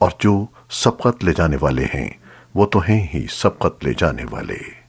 और जो सबकत ले जाने वाले हैं, वो तो हैं ही सबकत ले जाने वाले।